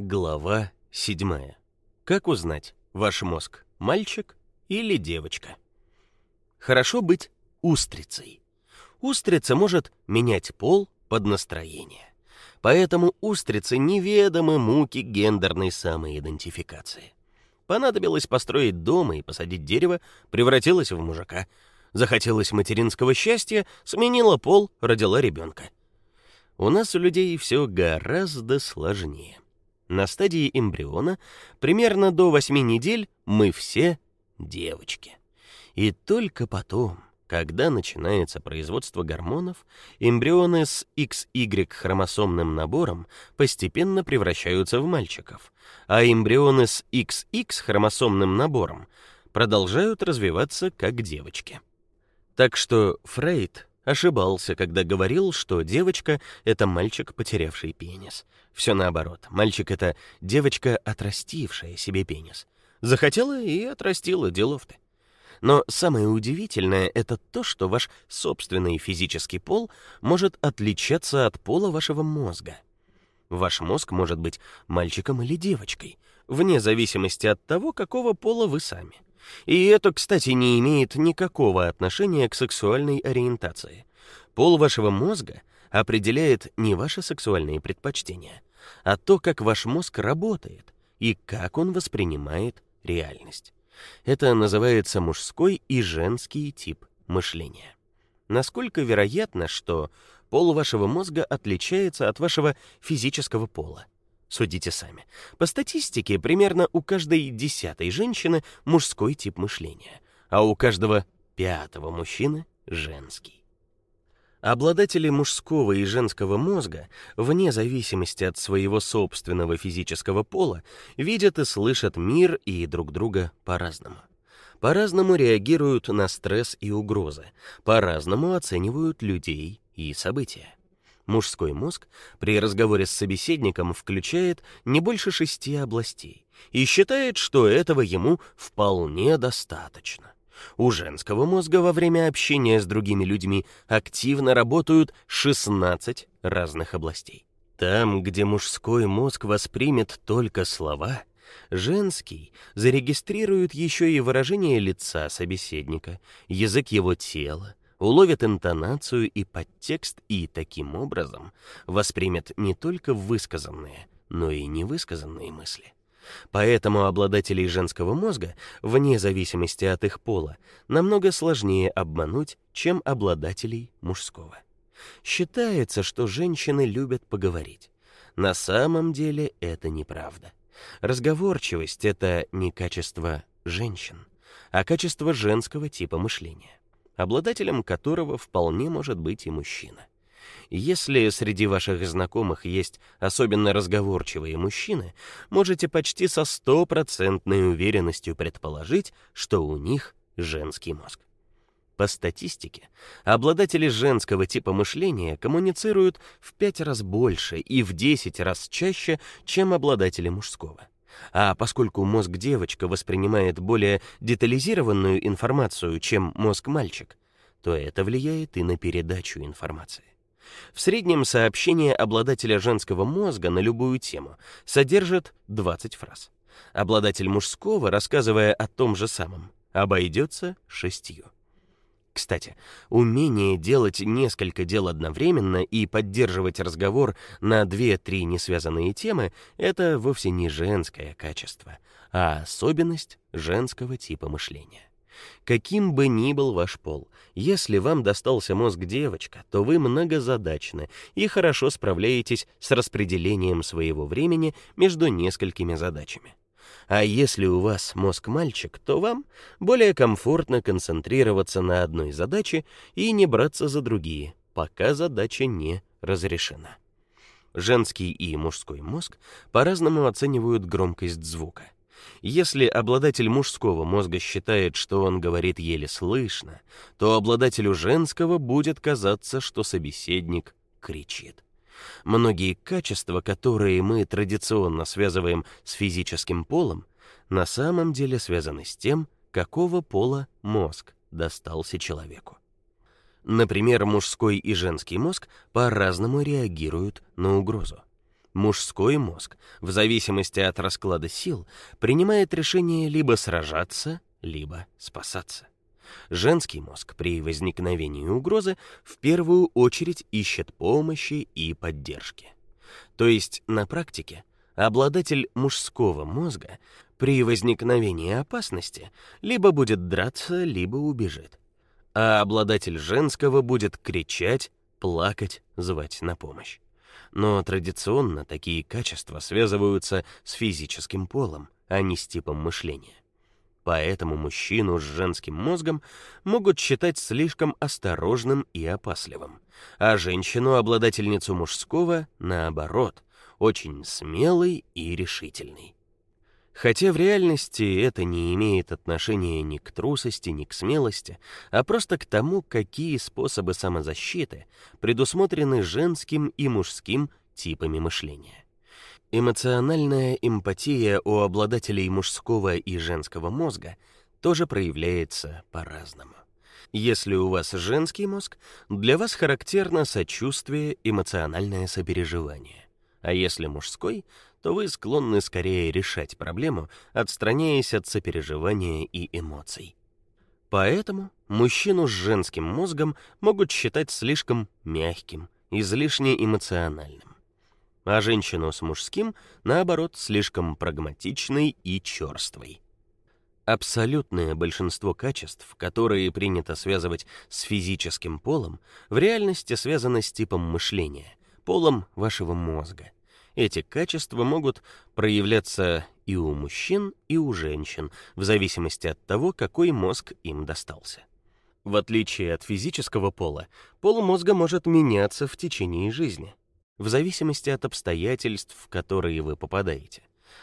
Глава 7. Как узнать, ваш мозг мальчик или девочка? Хорошо быть устрицей. Устрица может менять пол под настроение. Поэтому устрице неведомы муки гендерной самоидентификации. Понадобилось построить дом и посадить дерево, превратилась в мужика. Захотелось материнского счастья, сменила пол, родила ребенка. У нас у людей все гораздо сложнее. На стадии эмбриона, примерно до 8 недель, мы все девочки. И только потом, когда начинается производство гормонов, эмбрионы с XY хромосомным набором постепенно превращаются в мальчиков, а эмбрионы с XX хромосомным набором продолжают развиваться как девочки. Так что Фрейд ошибался, когда говорил, что девочка это мальчик, потерявший пенис. Все наоборот. Мальчик это девочка, отрастившая себе пенис. Захотела и отрастила, делов-то. Но самое удивительное это то, что ваш собственный физический пол может отличаться от пола вашего мозга. Ваш мозг может быть мальчиком или девочкой, вне зависимости от того, какого пола вы сами. И это, кстати, не имеет никакого отношения к сексуальной ориентации. Пол вашего мозга определяет не ваши сексуальные предпочтения, а то, как ваш мозг работает и как он воспринимает реальность. Это называется мужской и женский тип мышления. Насколько вероятно, что пол вашего мозга отличается от вашего физического пола? Судите сами. По статистике, примерно у каждой десятой женщины мужской тип мышления, а у каждого пятого мужчины женский. Обладатели мужского и женского мозга, вне зависимости от своего собственного физического пола, видят и слышат мир и друг друга по-разному. По-разному реагируют на стресс и угрозы, по-разному оценивают людей и события. Мужской мозг при разговоре с собеседником включает не больше шести областей и считает, что этого ему вполне достаточно. У женского мозга во время общения с другими людьми активно работают 16 разных областей. Там, где мужской мозг воспримет только слова, женский зарегистрирует еще и выражение лица собеседника, язык его тела, уловит интонацию и подтекст и таким образом воспримет не только высказанные, но и невысказанные мысли. Поэтому обладателей женского мозга, вне зависимости от их пола, намного сложнее обмануть, чем обладателей мужского. Считается, что женщины любят поговорить. На самом деле это неправда. Разговорчивость это не качество женщин, а качество женского типа мышления обладателем которого вполне может быть и мужчина. Если среди ваших знакомых есть особенно разговорчивые мужчины, можете почти со стопроцентной уверенностью предположить, что у них женский мозг. По статистике, обладатели женского типа мышления коммуницируют в 5 раз больше и в 10 раз чаще, чем обладатели мужского. А поскольку мозг девочка воспринимает более детализированную информацию, чем мозг мальчик, то это влияет и на передачу информации. В среднем сообщение обладателя женского мозга на любую тему содержит 20 фраз. Обладатель мужского, рассказывая о том же самом, обойдется шестью. Кстати, умение делать несколько дел одновременно и поддерживать разговор на две-три несвязанные темы это вовсе не женское качество, а особенность женского типа мышления. Каким бы ни был ваш пол, если вам достался мозг девочка, то вы многозадачны и хорошо справляетесь с распределением своего времени между несколькими задачами. А если у вас мозг мальчик, то вам более комфортно концентрироваться на одной задаче и не браться за другие, пока задача не разрешена. Женский и мужской мозг по-разному оценивают громкость звука. Если обладатель мужского мозга считает, что он говорит еле слышно, то обладателю женского будет казаться, что собеседник кричит. Многие качества, которые мы традиционно связываем с физическим полом, на самом деле связаны с тем, какого пола мозг достался человеку. Например, мужской и женский мозг по-разному реагируют на угрозу. Мужской мозг, в зависимости от расклада сил, принимает решение либо сражаться, либо спасаться. Женский мозг при возникновении угрозы в первую очередь ищет помощи и поддержки. То есть на практике обладатель мужского мозга при возникновении опасности либо будет драться, либо убежит. А обладатель женского будет кричать, плакать, звать на помощь. Но традиционно такие качества связываются с физическим полом, а не с типом мышления. Поэтому мужчину с женским мозгом могут считать слишком осторожным и опасливым, а женщину, обладательницу мужского, наоборот, очень смелой и решительной. Хотя в реальности это не имеет отношения ни к трусости, ни к смелости, а просто к тому, какие способы самозащиты предусмотрены женским и мужским типами мышления. Эмоциональная эмпатия у обладателей мужского и женского мозга тоже проявляется по-разному. Если у вас женский мозг, для вас характерно сочувствие, эмоциональное сопереживание. А если мужской, то вы склонны скорее решать проблему, отстраняясь от сопереживания и эмоций. Поэтому мужчину с женским мозгом могут считать слишком мягким, излишне эмоциональным а женщину с мужским, наоборот, слишком прагматичной и черствой. Абсолютное большинство качеств, которые принято связывать с физическим полом, в реальности связаны с типом мышления, полом вашего мозга. Эти качества могут проявляться и у мужчин, и у женщин, в зависимости от того, какой мозг им достался. В отличие от физического пола, пол мозга может меняться в течение жизни в зависимости от обстоятельств, в которые вы попадаете.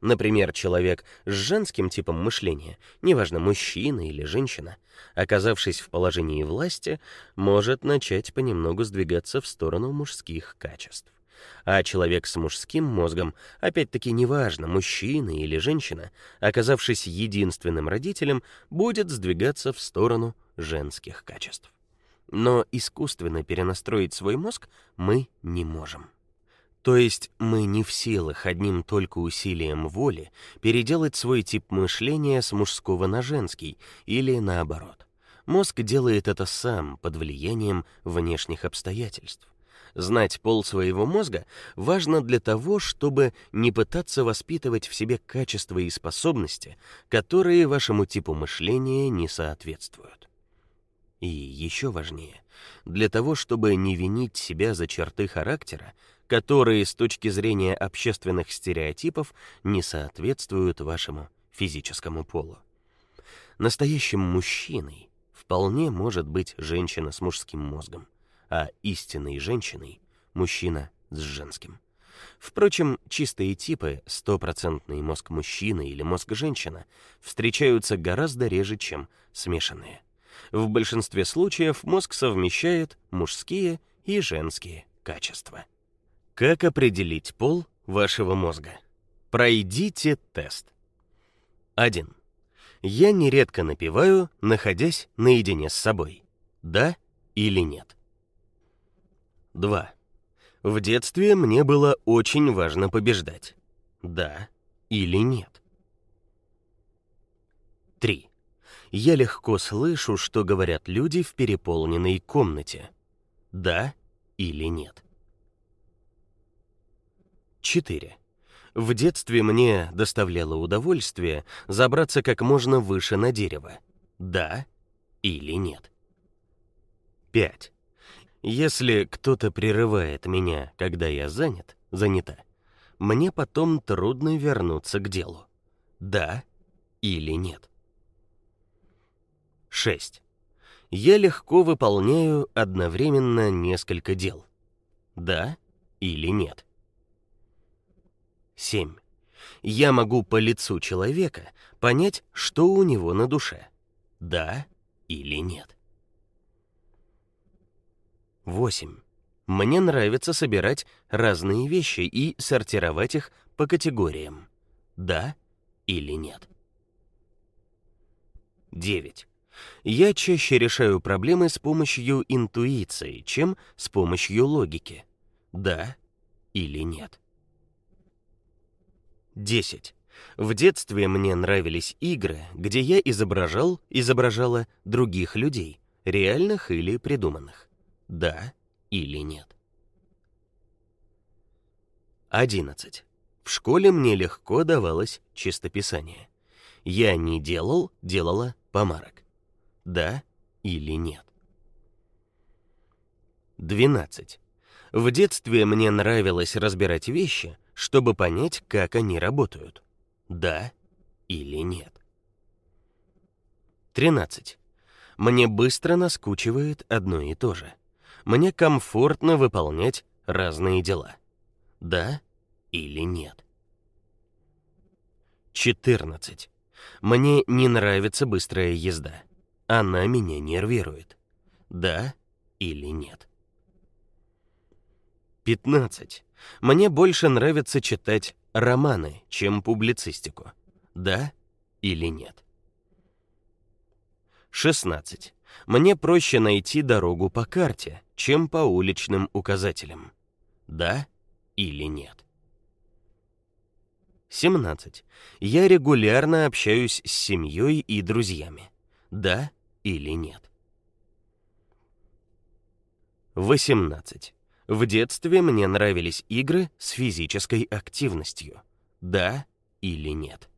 Например, человек с женским типом мышления, неважно, мужчина или женщина, оказавшись в положении власти, может начать понемногу сдвигаться в сторону мужских качеств. А человек с мужским мозгом, опять-таки неважно, мужчина или женщина, оказавшись единственным родителем, будет сдвигаться в сторону женских качеств. Но искусственно перенастроить свой мозг мы не можем. То есть мы не в силах одним только усилием воли переделать свой тип мышления с мужского на женский или наоборот. Мозг делает это сам под влиянием внешних обстоятельств. Знать пол своего мозга важно для того, чтобы не пытаться воспитывать в себе качества и способности, которые вашему типу мышления не соответствуют. И еще важнее, для того, чтобы не винить себя за черты характера, которые с точки зрения общественных стереотипов не соответствуют вашему физическому полу. Настоящим мужчиной вполне может быть женщина с мужским мозгом, а истинной женщиной мужчина с женским. Впрочем, чистые типы, стопроцентный мозг мужчины или мозг женщины, встречаются гораздо реже, чем смешанные. В большинстве случаев мозг совмещает мужские и женские качества. Как определить пол вашего мозга? Пройдите тест. 1. Я нередко напеваю, находясь наедине с собой. Да или нет? 2. В детстве мне было очень важно побеждать. Да или нет? 3. Я легко слышу, что говорят люди в переполненной комнате. Да или нет? 4. В детстве мне доставляло удовольствие забраться как можно выше на дерево. Да или нет? 5. Если кто-то прерывает меня, когда я занят, занята, мне потом трудно вернуться к делу. Да или нет? 6. Я легко выполняю одновременно несколько дел. Да или нет? 7. Я могу по лицу человека понять, что у него на душе. Да или нет. 8. Мне нравится собирать разные вещи и сортировать их по категориям. Да или нет. 9. Я чаще решаю проблемы с помощью интуиции, чем с помощью логики. Да или нет. 10. В детстве мне нравились игры, где я изображал, изображала других людей, реальных или придуманных. Да или нет? 11. В школе мне легко давалось чистописание. Я не делал, делала помарок. Да или нет? 12. В детстве мне нравилось разбирать вещи, чтобы понять, как они работают. Да или нет? 13. Мне быстро наскучивает одно и то же. Мне комфортно выполнять разные дела. Да или нет? 14. Мне не нравится быстрая езда. Она меня нервирует. Да или нет? 15. Мне больше нравится читать романы, чем публицистику. Да или нет? 16. Мне проще найти дорогу по карте, чем по уличным указателям. Да или нет? 17. Я регулярно общаюсь с семьей и друзьями. Да или нет? 18. В детстве мне нравились игры с физической активностью. Да или нет?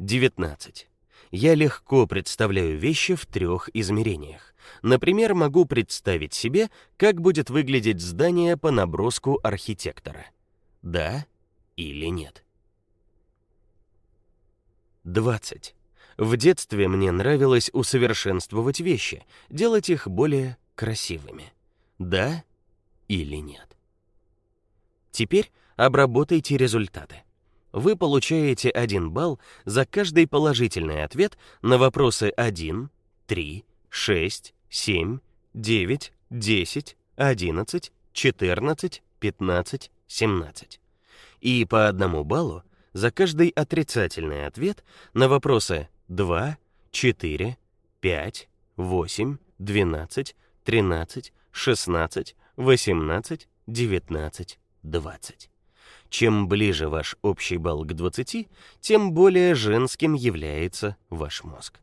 19. Я легко представляю вещи в трех измерениях. Например, могу представить себе, как будет выглядеть здание по наброску архитектора. Да или нет? 20. В детстве мне нравилось усовершенствовать вещи, делать их более красивыми. Да или нет? Теперь обработайте результаты. Вы получаете 1 балл за каждый положительный ответ на вопросы 1, 3, 6, 7, 9, 10, 11, 14, 15, 17. И по одному баллу за каждый отрицательный ответ на вопросы 2, 4, 5, 8, 12, 13, 16, 18, 19, 20. Чем ближе ваш общий балл к 20, тем более женским является ваш мозг.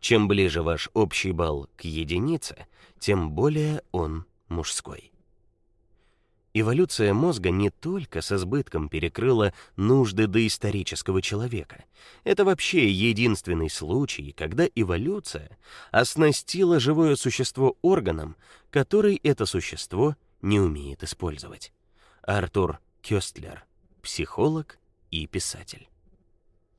Чем ближе ваш общий балл к единице, тем более он мужской. Эволюция мозга не только с избытком перекрыла нужды доисторического человека. Это вообще единственный случай, когда эволюция оснастила живое существо органом, который это существо не умеет использовать. Артур Кёстлер, психолог и писатель.